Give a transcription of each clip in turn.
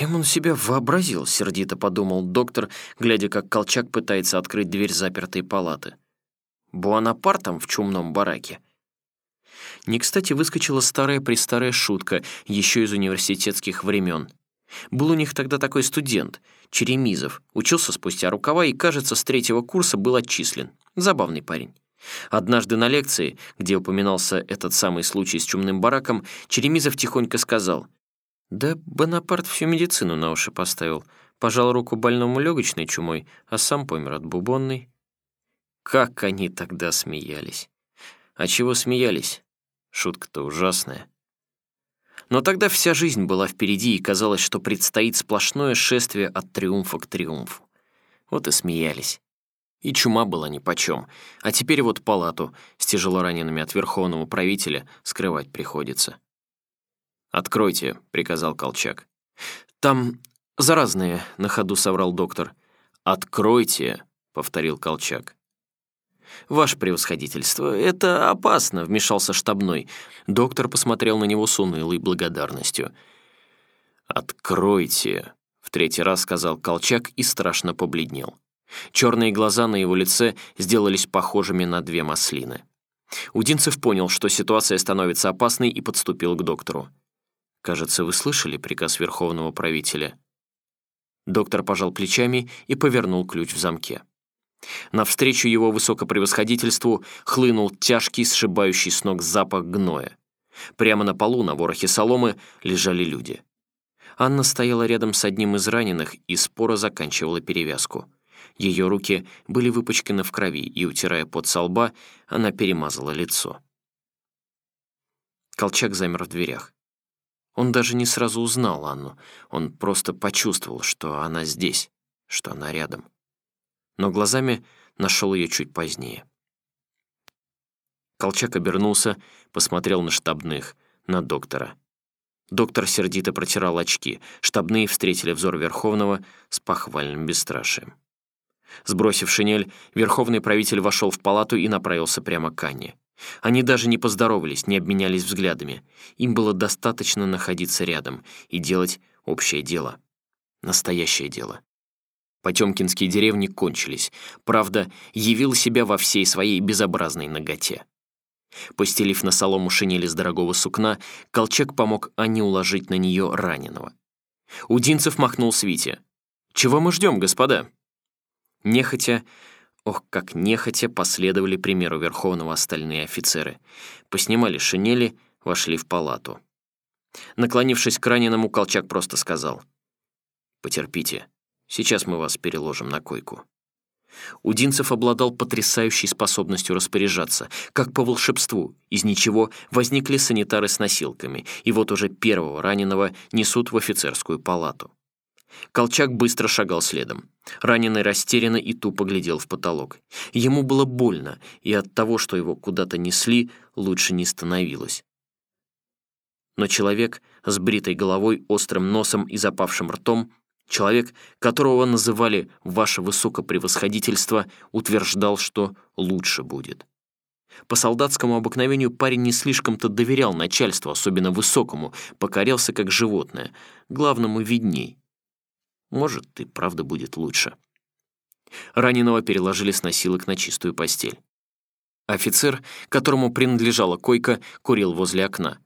«Кем он себя вообразил?» — сердито подумал доктор, глядя, как Колчак пытается открыть дверь запертой палаты. «Буанапартом в чумном бараке?» Не кстати выскочила старая-престарая шутка, еще из университетских времен. Был у них тогда такой студент, Черемизов, учился спустя рукава и, кажется, с третьего курса был отчислен. Забавный парень. Однажды на лекции, где упоминался этот самый случай с чумным бараком, Черемизов тихонько сказал, «Да Бонапарт всю медицину на уши поставил, пожал руку больному легочной чумой, а сам помер от бубонной». Как они тогда смеялись! А чего смеялись? Шутка-то ужасная. Но тогда вся жизнь была впереди, и казалось, что предстоит сплошное шествие от триумфа к триумфу. Вот и смеялись. И чума была нипочем. А теперь вот палату с тяжелоранеными от верховного правителя скрывать приходится. «Откройте», — приказал Колчак. «Там заразные», — на ходу соврал доктор. «Откройте», — повторил Колчак. «Ваше превосходительство, это опасно», — вмешался штабной. Доктор посмотрел на него с унылой благодарностью. «Откройте», — в третий раз сказал Колчак и страшно побледнел. Черные глаза на его лице сделались похожими на две маслины. Удинцев понял, что ситуация становится опасной и подступил к доктору. «Кажется, вы слышали приказ Верховного правителя?» Доктор пожал плечами и повернул ключ в замке. Навстречу его высокопревосходительству хлынул тяжкий, сшибающий с ног запах гноя. Прямо на полу, на ворохе соломы, лежали люди. Анна стояла рядом с одним из раненых и споро заканчивала перевязку. Ее руки были выпачканы в крови, и, утирая пот со лба, она перемазала лицо. Колчак замер в дверях. Он даже не сразу узнал Анну, он просто почувствовал, что она здесь, что она рядом но глазами нашел ее чуть позднее. Колчак обернулся, посмотрел на штабных, на доктора. Доктор сердито протирал очки, штабные встретили взор Верховного с похвальным бесстрашием. Сбросив шинель, Верховный правитель вошел в палату и направился прямо к Анне. Они даже не поздоровались, не обменялись взглядами. Им было достаточно находиться рядом и делать общее дело. Настоящее дело. Потемкинские деревни кончились. Правда, явил себя во всей своей безобразной ноготе. Постелив на солому шинели с дорогого сукна, Колчак помог Анне уложить на нее раненого. Удинцев махнул Свите. «Чего мы ждем, господа?» Нехотя, ох, как нехотя, последовали примеру Верховного остальные офицеры. Поснимали шинели, вошли в палату. Наклонившись к раненому, Колчак просто сказал. «Потерпите, Сейчас мы вас переложим на койку». Удинцев обладал потрясающей способностью распоряжаться. Как по волшебству, из ничего возникли санитары с носилками, и вот уже первого раненого несут в офицерскую палату. Колчак быстро шагал следом. Раненый растерянно и тупо глядел в потолок. Ему было больно, и от того, что его куда-то несли, лучше не становилось. Но человек с бритой головой, острым носом и запавшим ртом Человек, которого называли «Ваше Высокопревосходительство», утверждал, что лучше будет. По солдатскому обыкновению парень не слишком-то доверял начальству, особенно высокому, покорялся как животное. Главному видней. Может, и правда будет лучше. Раненого переложили с носилок на чистую постель. Офицер, которому принадлежала койка, курил возле окна.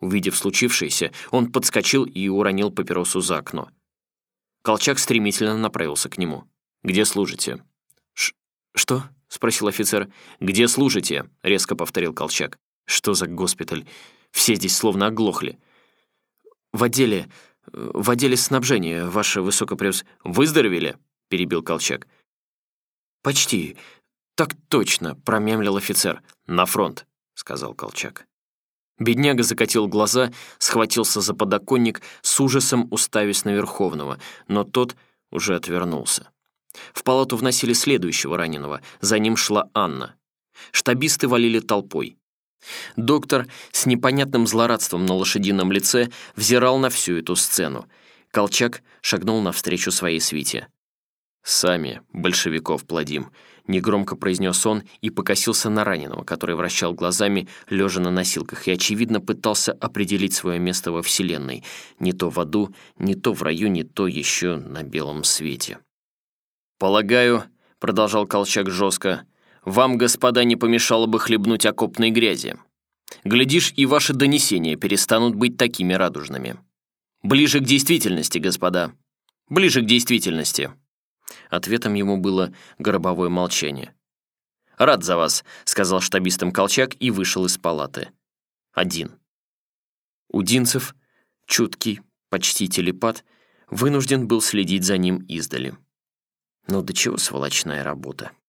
Увидев случившееся, он подскочил и уронил папиросу за окно. Колчак стремительно направился к нему. «Где служите?» Ш «Что?» — спросил офицер. «Где служите?» — резко повторил Колчак. «Что за госпиталь? Все здесь словно оглохли». «В отделе... в отделе снабжения, ваше высокопревс...» «Выздоровели?» — перебил Колчак. «Почти. Так точно», — промямлил офицер. «На фронт», — сказал Колчак. Бедняга закатил глаза, схватился за подоконник, с ужасом уставясь на Верховного, но тот уже отвернулся. В палату вносили следующего раненого, за ним шла Анна. Штабисты валили толпой. Доктор с непонятным злорадством на лошадином лице взирал на всю эту сцену. Колчак шагнул навстречу своей свите. «Сами большевиков плодим. негромко произнес он и покосился на раненого, который вращал глазами, лежа на носилках, и, очевидно, пытался определить свое место во Вселенной, не то в аду, не то в раю, не то еще на белом свете. «Полагаю», — продолжал Колчак жестко, «вам, господа, не помешало бы хлебнуть окопной грязи. Глядишь, и ваши донесения перестанут быть такими радужными. Ближе к действительности, господа, ближе к действительности». Ответом ему было гробовое молчание. «Рад за вас», — сказал штабистам Колчак и вышел из палаты. Один. Удинцев, чуткий, почти телепат, вынужден был следить за ним издали. Но до чего сволочная работа.